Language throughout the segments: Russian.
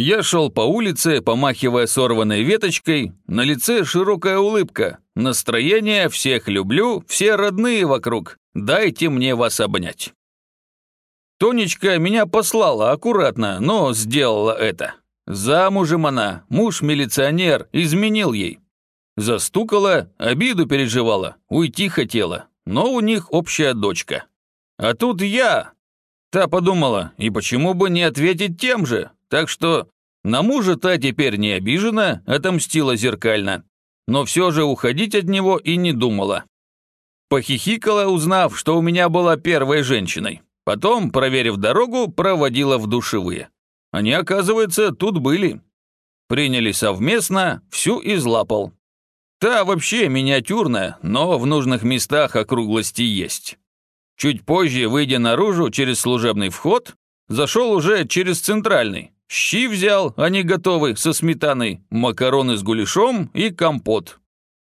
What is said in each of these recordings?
Я шел по улице, помахивая сорванной веточкой, на лице широкая улыбка. Настроение всех люблю, все родные вокруг. Дайте мне вас обнять. Тонечка меня послала аккуратно, но сделала это. Замужем она, муж-милиционер, изменил ей. Застукала, обиду переживала, уйти хотела, но у них общая дочка. А тут я. Та подумала, и почему бы не ответить тем же? Так что на мужа та теперь не обижена, отомстила зеркально. Но все же уходить от него и не думала. Похихикала, узнав, что у меня была первой женщиной. Потом, проверив дорогу, проводила в душевые. Они, оказывается, тут были. Приняли совместно, всю излапал. Та вообще миниатюрная, но в нужных местах округлости есть. Чуть позже, выйдя наружу через служебный вход, зашел уже через центральный. Щи взял, они готовы, со сметаной, макароны с гуляшом и компот.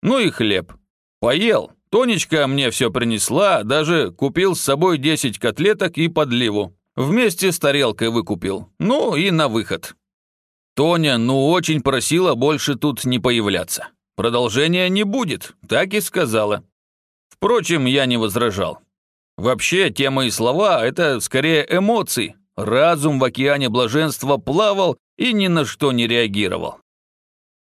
Ну и хлеб. Поел. Тонечка мне все принесла, даже купил с собой 10 котлеток и подливу. Вместе с тарелкой выкупил. Ну и на выход. Тоня, ну очень просила больше тут не появляться. Продолжения не будет, так и сказала. Впрочем, я не возражал. Вообще, темы и слова – это скорее эмоции. Разум в океане блаженства плавал и ни на что не реагировал.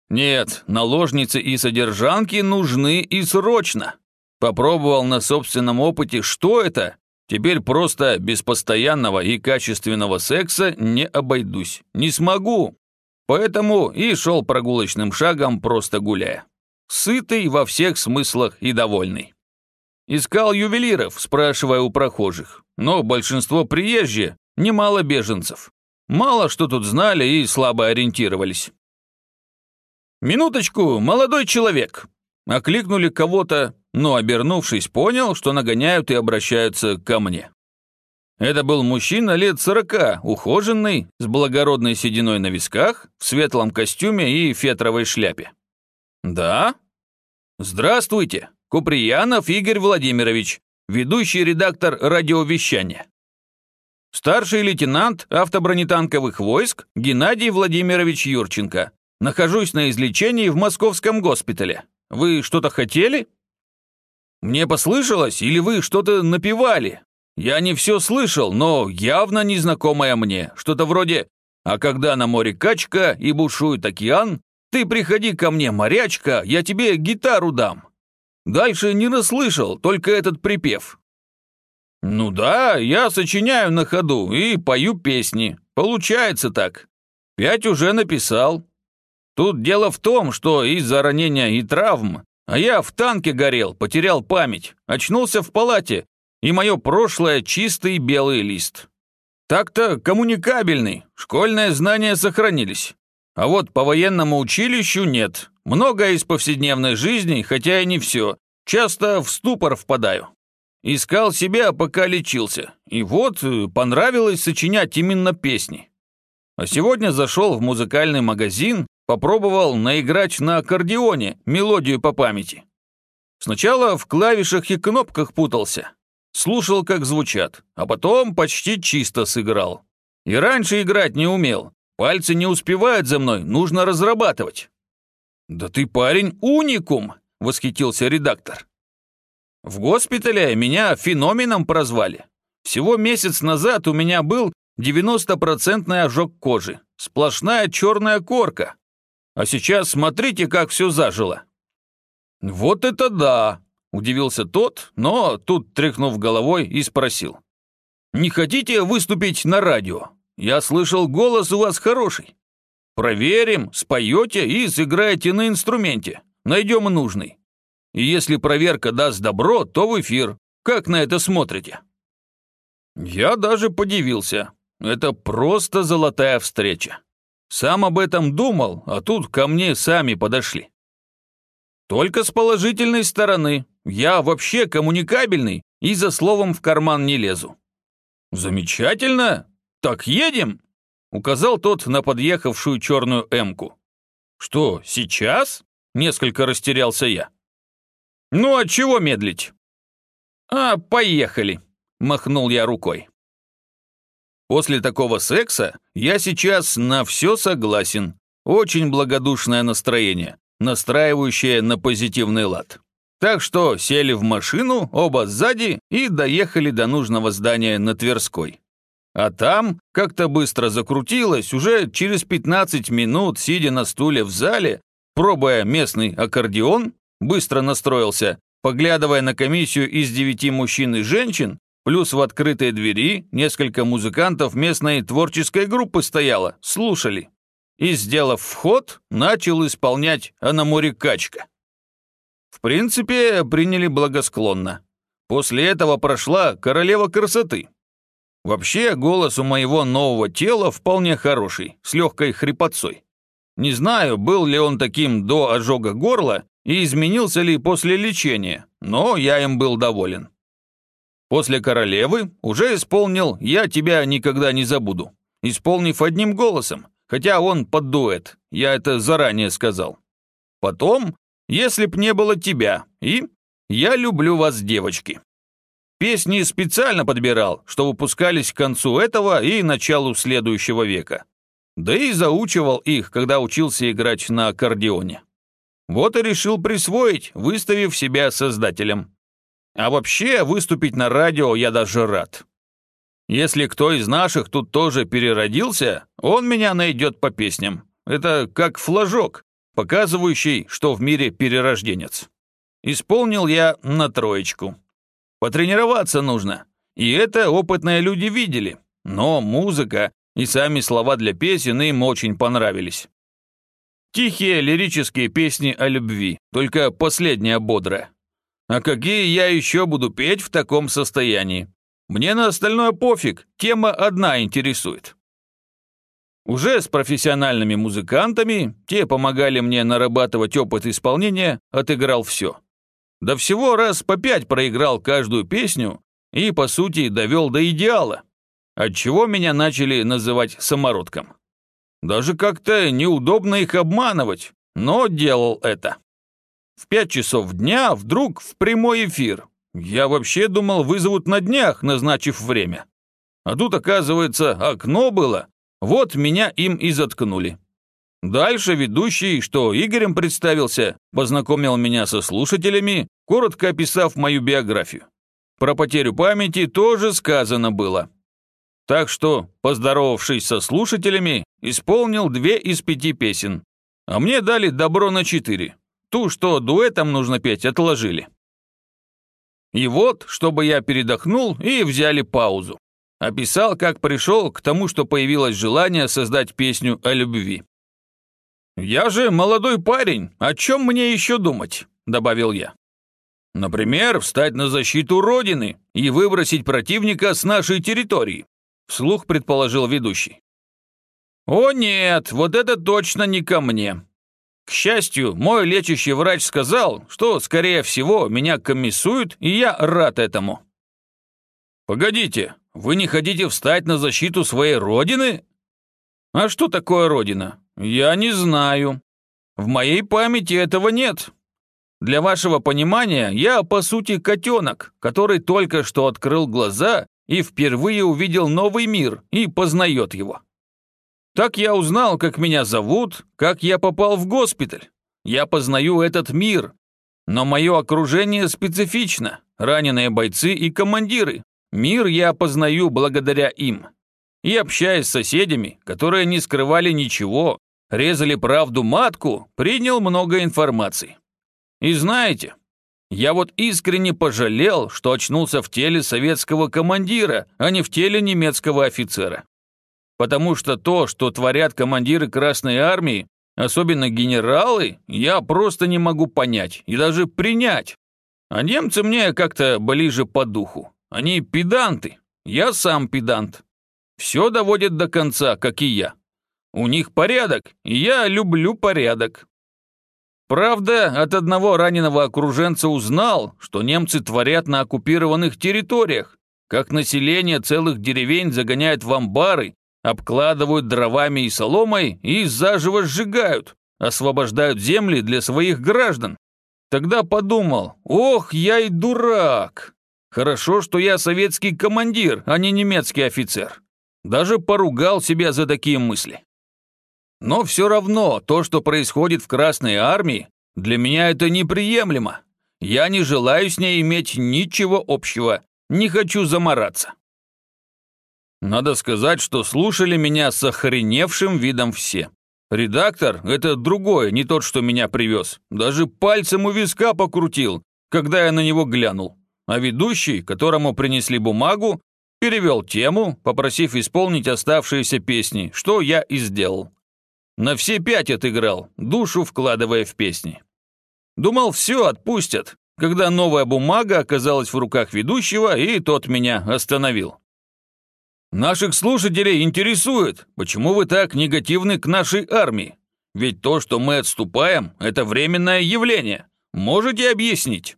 Нет, наложницы и содержанки нужны и срочно. Попробовал на собственном опыте, что это. Теперь просто без постоянного и качественного секса не обойдусь. Не смогу. Поэтому и шел прогулочным шагом, просто гуляя. Сытый во всех смыслах и довольный. Искал ювелиров, спрашивая у прохожих, но большинство приезжие, немало беженцев. Мало что тут знали и слабо ориентировались. «Минуточку, молодой человек!» Окликнули кого-то, но, обернувшись, понял, что нагоняют и обращаются ко мне. Это был мужчина лет сорока, ухоженный, с благородной сединой на висках, в светлом костюме и фетровой шляпе. «Да?» «Здравствуйте, Куприянов Игорь Владимирович, ведущий редактор радиовещания». «Старший лейтенант автобронетанковых войск Геннадий Владимирович Юрченко. Нахожусь на излечении в московском госпитале. Вы что-то хотели?» «Мне послышалось, или вы что-то напевали?» Я не все слышал, но явно незнакомое мне. Что-то вроде «А когда на море качка и бушует океан, ты приходи ко мне, морячка, я тебе гитару дам». Дальше не расслышал, только этот припев. «Ну да, я сочиняю на ходу и пою песни. Получается так. Пять уже написал. Тут дело в том, что из-за ранения и травм, а я в танке горел, потерял память, очнулся в палате, и мое прошлое чистый белый лист. Так-то коммуникабельный, школьные знания сохранились. А вот по военному училищу нет. Многое из повседневной жизни, хотя и не все. Часто в ступор впадаю. Искал себя, пока лечился. И вот э, понравилось сочинять именно песни. А сегодня зашел в музыкальный магазин, попробовал наиграть на аккордеоне мелодию по памяти. Сначала в клавишах и кнопках путался, слушал, как звучат, а потом почти чисто сыграл. И раньше играть не умел. Пальцы не успевают за мной, нужно разрабатывать. «Да ты, парень, уникум!» — восхитился редактор. В госпитале меня феноменом прозвали. Всего месяц назад у меня был 90-процентный ожог кожи, сплошная черная корка. А сейчас смотрите, как все зажило. Вот это да! Удивился тот, но тут, тряхнув головой, и спросил. «Не хотите выступить на радио? Я слышал, голос у вас хороший. Проверим, споете и сыграете на инструменте. Найдем нужный. И если проверка даст добро, то в эфир. Как на это смотрите?» Я даже подивился. Это просто золотая встреча. Сам об этом думал, а тут ко мне сами подошли. Только с положительной стороны. Я вообще коммуникабельный и за словом в карман не лезу. Замечательно. Так едем? Указал тот на подъехавшую черную эмку. Что, сейчас? Несколько растерялся я. Ну, а чего медлить? А, поехали, махнул я рукой. После такого секса я сейчас на все согласен. Очень благодушное настроение, настраивающее на позитивный лад. Так что сели в машину, оба сзади, и доехали до нужного здания на Тверской. А там как-то быстро закрутилось, уже через 15 минут, сидя на стуле в зале, пробуя местный аккордеон, быстро настроился, поглядывая на комиссию из девяти мужчин и женщин, плюс в открытой двери несколько музыкантов местной творческой группы стояло, слушали. И, сделав вход, начал исполнять «А на море качка». В принципе, приняли благосклонно. После этого прошла королева красоты, Вообще, голос у моего нового тела вполне хороший, с легкой хрипотцой. Не знаю, был ли он таким до ожога горла и изменился ли после лечения, но я им был доволен. После королевы уже исполнил «Я тебя никогда не забуду», исполнив одним голосом, хотя он под дуэт, я это заранее сказал. Потом «Если б не было тебя» и «Я люблю вас, девочки». Песни специально подбирал, что выпускались к концу этого и началу следующего века. Да и заучивал их, когда учился играть на аккордеоне. Вот и решил присвоить, выставив себя создателем. А вообще, выступить на радио я даже рад. Если кто из наших тут тоже переродился, он меня найдет по песням. Это как флажок, показывающий, что в мире перерожденец. Исполнил я на троечку. Потренироваться нужно. И это опытные люди видели. Но музыка и сами слова для песен им очень понравились. Тихие лирические песни о любви, только последняя бодрая. А какие я еще буду петь в таком состоянии? Мне на остальное пофиг, тема одна интересует. Уже с профессиональными музыкантами, те помогали мне нарабатывать опыт исполнения, отыграл все. До всего раз по пять проиграл каждую песню и, по сути, довел до идеала, отчего меня начали называть самородком. Даже как-то неудобно их обманывать, но делал это. В пять часов дня вдруг в прямой эфир. Я вообще думал, вызовут на днях, назначив время. А тут, оказывается, окно было, вот меня им и заткнули. Дальше ведущий, что Игорем представился, познакомил меня со слушателями коротко описав мою биографию. Про потерю памяти тоже сказано было. Так что, поздоровавшись со слушателями, исполнил две из пяти песен. А мне дали добро на четыре. Ту, что дуэтом нужно петь, отложили. И вот, чтобы я передохнул, и взяли паузу. Описал, как пришел к тому, что появилось желание создать песню о любви. «Я же молодой парень, о чем мне еще думать?» – добавил я. Например, встать на защиту Родины и выбросить противника с нашей территории, вслух предположил ведущий. О нет, вот это точно не ко мне. К счастью, мой лечащий врач сказал, что, скорее всего, меня комиссуют, и я рад этому. Погодите, вы не хотите встать на защиту своей родины? А что такое родина? Я не знаю. В моей памяти этого нет. Для вашего понимания, я, по сути, котенок, который только что открыл глаза и впервые увидел новый мир и познает его. Так я узнал, как меня зовут, как я попал в госпиталь. Я познаю этот мир. Но мое окружение специфично. Раненые бойцы и командиры. Мир я познаю благодаря им. И общаясь с соседями, которые не скрывали ничего, резали правду матку, принял много информации. И знаете, я вот искренне пожалел, что очнулся в теле советского командира, а не в теле немецкого офицера. Потому что то, что творят командиры Красной Армии, особенно генералы, я просто не могу понять и даже принять. А немцы мне как-то ближе по духу. Они педанты, я сам педант. Все доводят до конца, как и я. У них порядок, и я люблю порядок. Правда, от одного раненого окруженца узнал, что немцы творят на оккупированных территориях, как население целых деревень загоняют в амбары, обкладывают дровами и соломой и заживо сжигают, освобождают земли для своих граждан. Тогда подумал, ох, я и дурак. Хорошо, что я советский командир, а не немецкий офицер. Даже поругал себя за такие мысли. Но все равно то, что происходит в Красной Армии, для меня это неприемлемо. Я не желаю с ней иметь ничего общего, не хочу замораться. Надо сказать, что слушали меня с охреневшим видом все. Редактор — это другое, не тот, что меня привез. Даже пальцем у виска покрутил, когда я на него глянул. А ведущий, которому принесли бумагу, перевел тему, попросив исполнить оставшиеся песни, что я и сделал. На все пять отыграл, душу вкладывая в песни. Думал, все отпустят, когда новая бумага оказалась в руках ведущего, и тот меня остановил. Наших слушателей интересует, почему вы так негативны к нашей армии. Ведь то, что мы отступаем, это временное явление. Можете объяснить?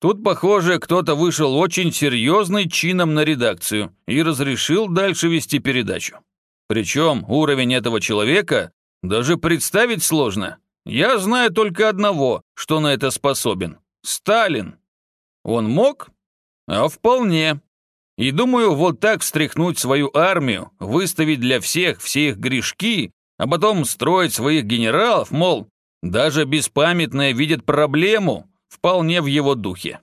Тут, похоже, кто-то вышел очень серьезный чином на редакцию и разрешил дальше вести передачу. Причем уровень этого человека даже представить сложно. Я знаю только одного, что на это способен. Сталин. Он мог? А вполне. И думаю, вот так встряхнуть свою армию, выставить для всех все их грешки, а потом строить своих генералов, мол, даже беспамятные видят проблему, вполне в его духе.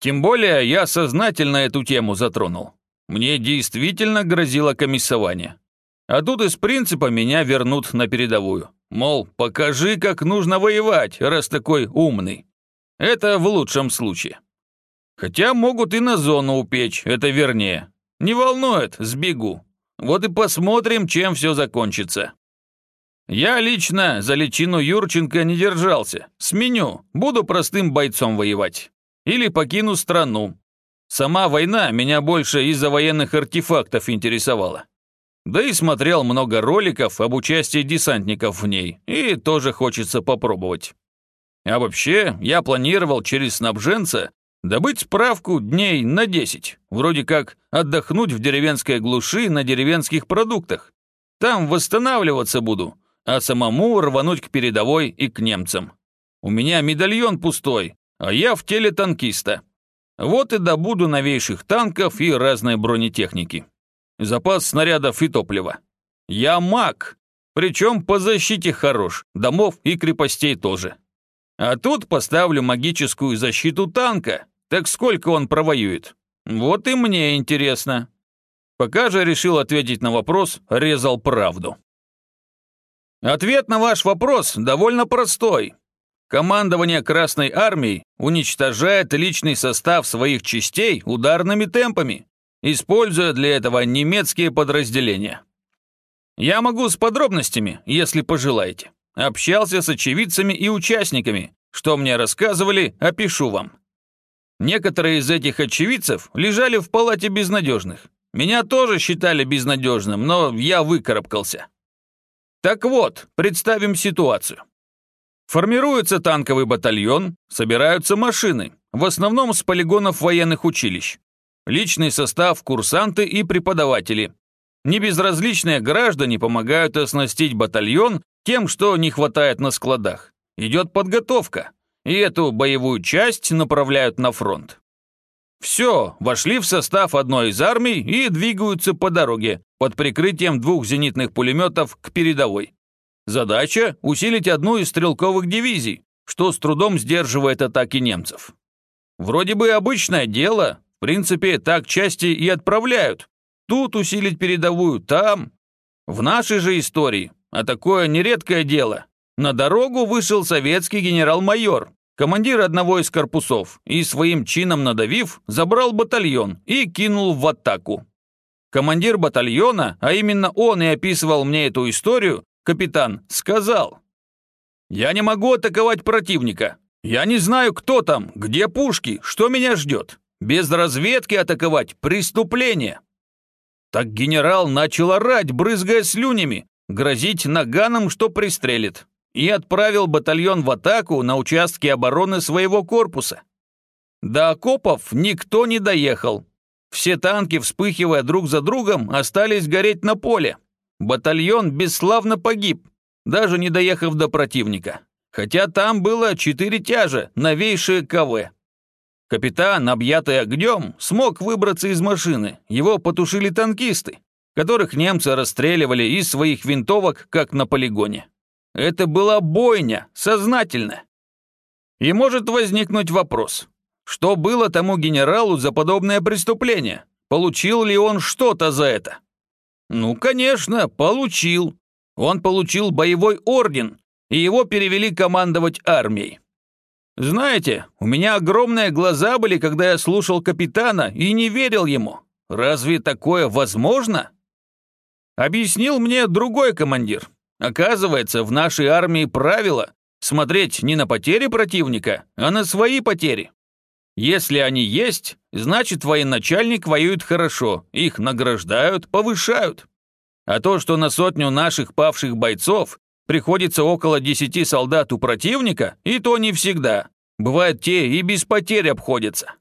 Тем более я сознательно эту тему затронул. Мне действительно грозило комиссование. А тут из принципа меня вернут на передовую. Мол, покажи, как нужно воевать, раз такой умный. Это в лучшем случае. Хотя могут и на зону упечь, это вернее. Не волнует, сбегу. Вот и посмотрим, чем все закончится. Я лично за личину Юрченко не держался. Сменю, буду простым бойцом воевать. Или покину страну. Сама война меня больше из-за военных артефактов интересовала. Да и смотрел много роликов об участии десантников в ней, и тоже хочется попробовать. А вообще, я планировал через снабженца добыть справку дней на 10, вроде как отдохнуть в деревенской глуши на деревенских продуктах. Там восстанавливаться буду, а самому рвануть к передовой и к немцам. У меня медальон пустой, а я в теле танкиста. Вот и добуду новейших танков и разной бронетехники запас снарядов и топлива. Я маг, причем по защите хорош, домов и крепостей тоже. А тут поставлю магическую защиту танка, так сколько он провоюет? Вот и мне интересно. Пока же решил ответить на вопрос, резал правду. Ответ на ваш вопрос довольно простой. Командование Красной Армии уничтожает личный состав своих частей ударными темпами, используя для этого немецкие подразделения. Я могу с подробностями, если пожелаете. Общался с очевидцами и участниками. Что мне рассказывали, опишу вам. Некоторые из этих очевидцев лежали в палате безнадежных. Меня тоже считали безнадежным, но я выкарабкался. Так вот, представим ситуацию. Формируется танковый батальон, собираются машины, в основном с полигонов военных училищ личный состав, курсанты и преподаватели. Небезразличные граждане помогают оснастить батальон тем, что не хватает на складах. Идет подготовка, и эту боевую часть направляют на фронт. Все, вошли в состав одной из армий и двигаются по дороге под прикрытием двух зенитных пулеметов к передовой. Задача – усилить одну из стрелковых дивизий, что с трудом сдерживает атаки немцев. Вроде бы обычное дело, в принципе, так части и отправляют. Тут усилить передовую, там. В нашей же истории, а такое нередкое дело, на дорогу вышел советский генерал-майор, командир одного из корпусов, и своим чином надавив, забрал батальон и кинул в атаку. Командир батальона, а именно он и описывал мне эту историю, капитан, сказал, «Я не могу атаковать противника. Я не знаю, кто там, где пушки, что меня ждет. Без разведки атаковать – преступление. Так генерал начал орать, брызгая слюнями, грозить наганом, что пристрелит, и отправил батальон в атаку на участке обороны своего корпуса. До окопов никто не доехал. Все танки, вспыхивая друг за другом, остались гореть на поле. Батальон бесславно погиб, даже не доехав до противника. Хотя там было четыре тяжа, новейшие КВ. Капитан, объятый огнем, смог выбраться из машины. Его потушили танкисты, которых немцы расстреливали из своих винтовок, как на полигоне. Это была бойня, сознательно. И может возникнуть вопрос, что было тому генералу за подобное преступление? Получил ли он что-то за это? Ну, конечно, получил. Он получил боевой орден, и его перевели командовать армией. Знаете, у меня огромные глаза были, когда я слушал капитана и не верил ему. Разве такое возможно? Объяснил мне другой командир. Оказывается, в нашей армии правило смотреть не на потери противника, а на свои потери. Если они есть, значит военачальник воюет хорошо, их награждают, повышают. А то, что на сотню наших павших бойцов приходится около десяти солдат у противника, и то не всегда. Бывает, те и без потерь обходятся.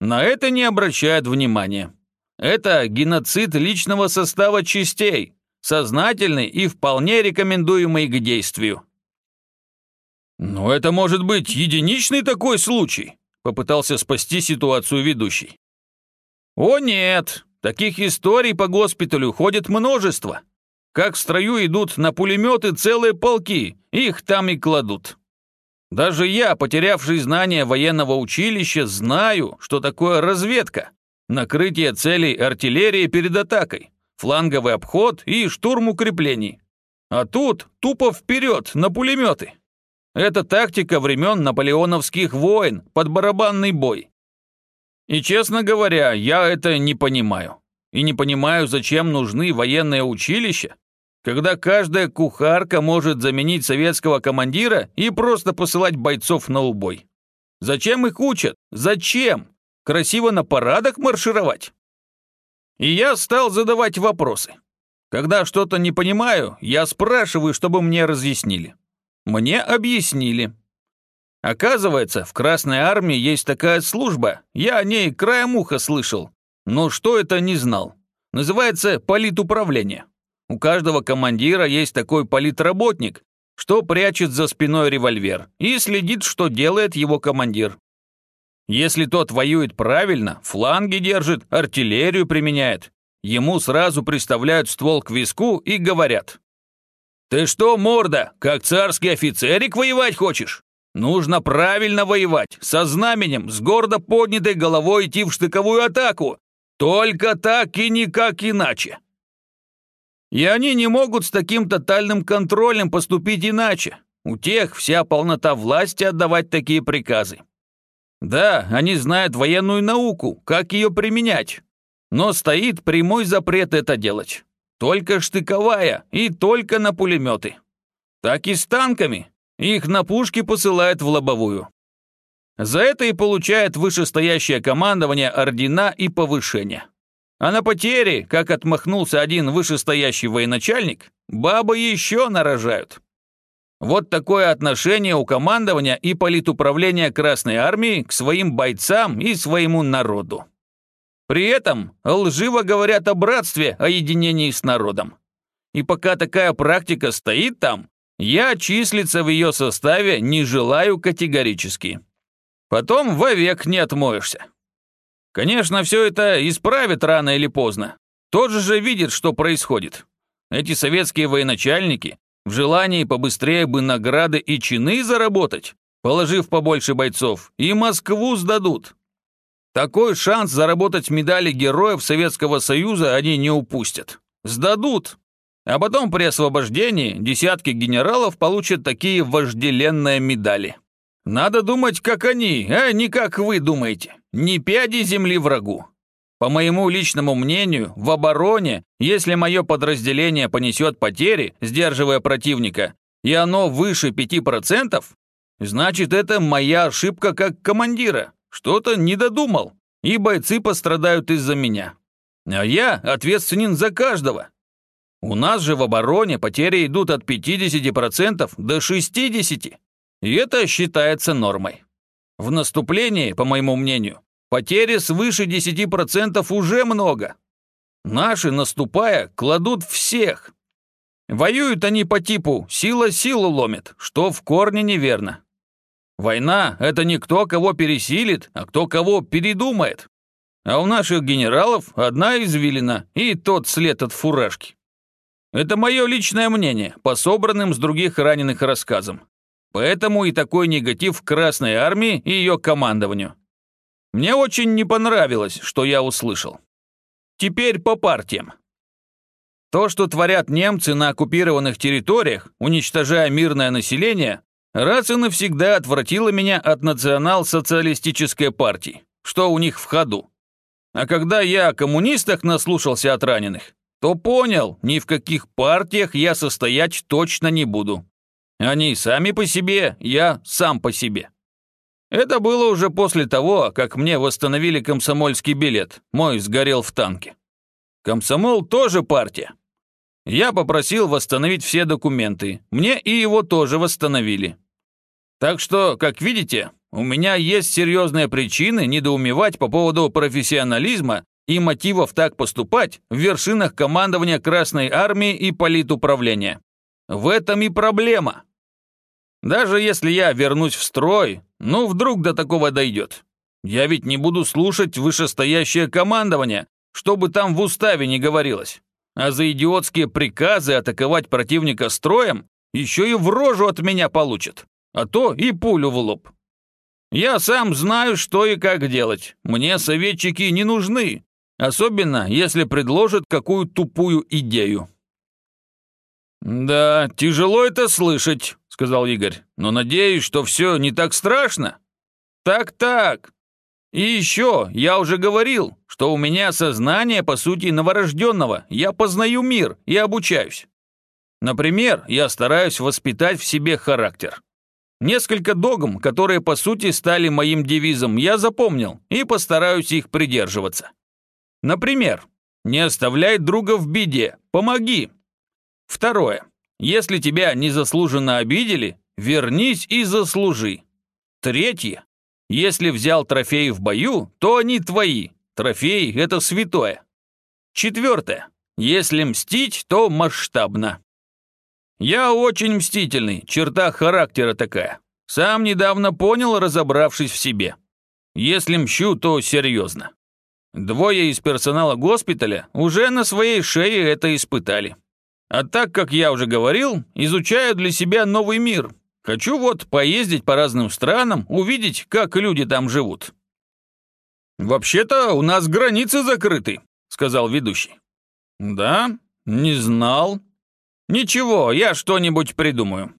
На это не обращают внимания. Это геноцид личного состава частей, сознательный и вполне рекомендуемый к действию. «Но это может быть единичный такой случай», попытался спасти ситуацию ведущий. «О нет, таких историй по госпиталю ходит множество. Как в строю идут на пулеметы целые полки, их там и кладут. Даже я, потерявший знания военного училища, знаю, что такое разведка, накрытие целей артиллерии перед атакой, фланговый обход и штурм укреплений. А тут тупо вперед на пулеметы. Это тактика времен наполеоновских войн под барабанный бой. И, честно говоря, я это не понимаю. И не понимаю, зачем нужны военные училища, когда каждая кухарка может заменить советского командира и просто посылать бойцов на убой. Зачем их учат? Зачем? Красиво на парадах маршировать? И я стал задавать вопросы. Когда что-то не понимаю, я спрашиваю, чтобы мне разъяснили. Мне объяснили. Оказывается, в Красной Армии есть такая служба, я о ней краем уха слышал, но что это не знал. Называется политуправление. У каждого командира есть такой политработник, что прячет за спиной револьвер и следит, что делает его командир. Если тот воюет правильно, фланги держит, артиллерию применяет, ему сразу приставляют ствол к виску и говорят «Ты что, морда, как царский офицерик воевать хочешь? Нужно правильно воевать, со знаменем, с гордо поднятой головой идти в штыковую атаку. Только так и никак иначе». И они не могут с таким тотальным контролем поступить иначе. У тех вся полнота власти отдавать такие приказы. Да, они знают военную науку, как ее применять. Но стоит прямой запрет это делать. Только штыковая и только на пулеметы. Так и с танками. Их на пушки посылают в лобовую. За это и получает вышестоящее командование ордена и повышения. А на потери, как отмахнулся один вышестоящий военачальник, бабы еще нарожают. Вот такое отношение у командования и политуправления Красной Армии к своим бойцам и своему народу. При этом лживо говорят о братстве, о единении с народом. И пока такая практика стоит там, я числиться в ее составе не желаю категорически. Потом вовек не отмоешься. Конечно, все это исправит рано или поздно. Тот же видит, что происходит. Эти советские военачальники в желании побыстрее бы награды и чины заработать, положив побольше бойцов, и Москву сдадут. Такой шанс заработать медали героев Советского Союза они не упустят. Сдадут. А потом при освобождении десятки генералов получат такие вожделенные медали. Надо думать, как они, а не как вы думаете. Ни пяди земли врагу. По моему личному мнению, в обороне, если мое подразделение понесет потери, сдерживая противника, и оно выше 5%, значит, это моя ошибка как командира. Что-то не додумал, и бойцы пострадают из-за меня. А я ответственен за каждого. У нас же в обороне потери идут от 50% до 60%, и это считается нормой. В наступлении, по моему мнению, потери свыше 10% уже много. Наши, наступая, кладут всех. Воюют они по типу «сила силу ломит», что в корне неверно. Война – это не кто кого пересилит, а кто кого передумает. А у наших генералов одна извилина и тот след от фуражки. Это мое личное мнение, по собранным с других раненых рассказам. Поэтому и такой негатив Красной Армии и ее командованию. Мне очень не понравилось, что я услышал. Теперь по партиям. То, что творят немцы на оккупированных территориях, уничтожая мирное население, раз и навсегда отвратило меня от национал-социалистической партии, что у них в ходу. А когда я о коммунистах наслушался от раненых, то понял, ни в каких партиях я состоять точно не буду. Они сами по себе, я сам по себе. Это было уже после того, как мне восстановили комсомольский билет, мой сгорел в танке. Комсомол тоже партия. Я попросил восстановить все документы, мне и его тоже восстановили. Так что, как видите, у меня есть серьезные причины недоумевать по поводу профессионализма и мотивов так поступать в вершинах командования Красной Армии и политуправления. В этом и проблема. Даже если я вернусь в строй, ну вдруг до такого дойдет. Я ведь не буду слушать вышестоящее командование, что бы там в уставе не говорилось. А за идиотские приказы атаковать противника строем еще и в рожу от меня получат, а то и пулю в лоб. Я сам знаю, что и как делать. Мне советчики не нужны, особенно если предложат какую тупую идею. «Да, тяжело это слышать», — сказал Игорь, «но надеюсь, что все не так страшно». «Так-так. И еще, я уже говорил, что у меня сознание, по сути, новорожденного. Я познаю мир и обучаюсь. Например, я стараюсь воспитать в себе характер. Несколько догм, которые по сути стали моим девизом, я запомнил и постараюсь их придерживаться. Например, не оставляй друга в беде, помоги. Второе. Если тебя незаслуженно обидели, вернись и заслужи. Третье. Если взял трофеи в бою, то они твои. Трофеи – это святое. Четвертое. Если мстить, то масштабно. Я очень мстительный, черта характера такая. Сам недавно понял, разобравшись в себе. Если мщу, то серьезно. Двое из персонала госпиталя уже на своей шее это испытали. А так, как я уже говорил, изучаю для себя новый мир. Хочу вот поездить по разным странам, увидеть, как люди там живут. «Вообще-то у нас границы закрыты», — сказал ведущий. «Да? Не знал», «Ничего, я что-нибудь придумаю».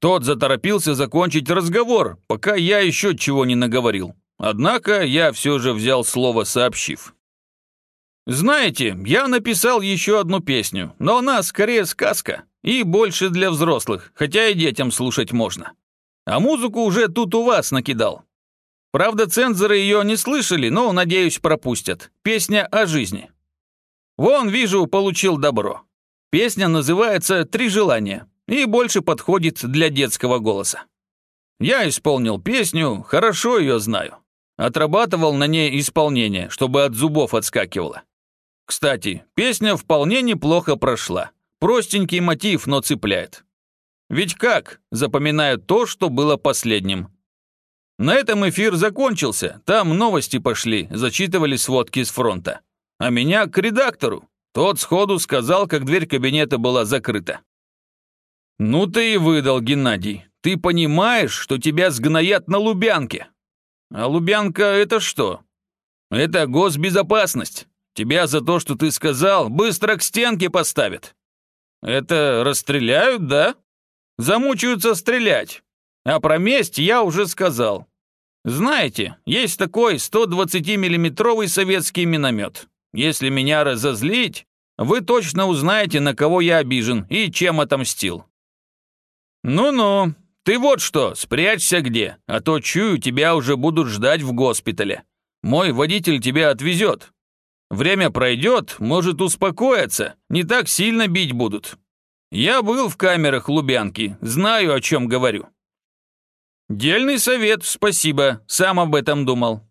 Тот заторопился закончить разговор, пока я еще чего не наговорил. Однако я все же взял слово, сообщив. «Знаете, я написал еще одну песню, но она скорее сказка и больше для взрослых, хотя и детям слушать можно. А музыку уже тут у вас накидал. Правда, цензоры ее не слышали, но, надеюсь, пропустят. Песня о жизни. Вон, вижу, получил добро. Песня называется «Три желания» и больше подходит для детского голоса. Я исполнил песню, хорошо ее знаю. Отрабатывал на ней исполнение, чтобы от зубов отскакивало. Кстати, песня вполне неплохо прошла. Простенький мотив, но цепляет. Ведь как запоминают то, что было последним? На этом эфир закончился, там новости пошли, зачитывали сводки с фронта. А меня к редактору. Тот сходу сказал, как дверь кабинета была закрыта. «Ну ты и выдал, Геннадий. Ты понимаешь, что тебя сгноят на Лубянке? А Лубянка — это что? Это госбезопасность. Тебя за то, что ты сказал, быстро к стенке поставят. Это расстреляют, да? Замучаются стрелять. А про месть я уже сказал. Знаете, есть такой 120-миллиметровый советский миномет. Если меня разозлить, вы точно узнаете, на кого я обижен и чем отомстил. Ну-ну, ты вот что, спрячься где, а то, чую, тебя уже будут ждать в госпитале. Мой водитель тебя отвезет. Время пройдет, может успокоиться, не так сильно бить будут. Я был в камерах Лубянки, знаю, о чем говорю. Дельный совет, спасибо, сам об этом думал.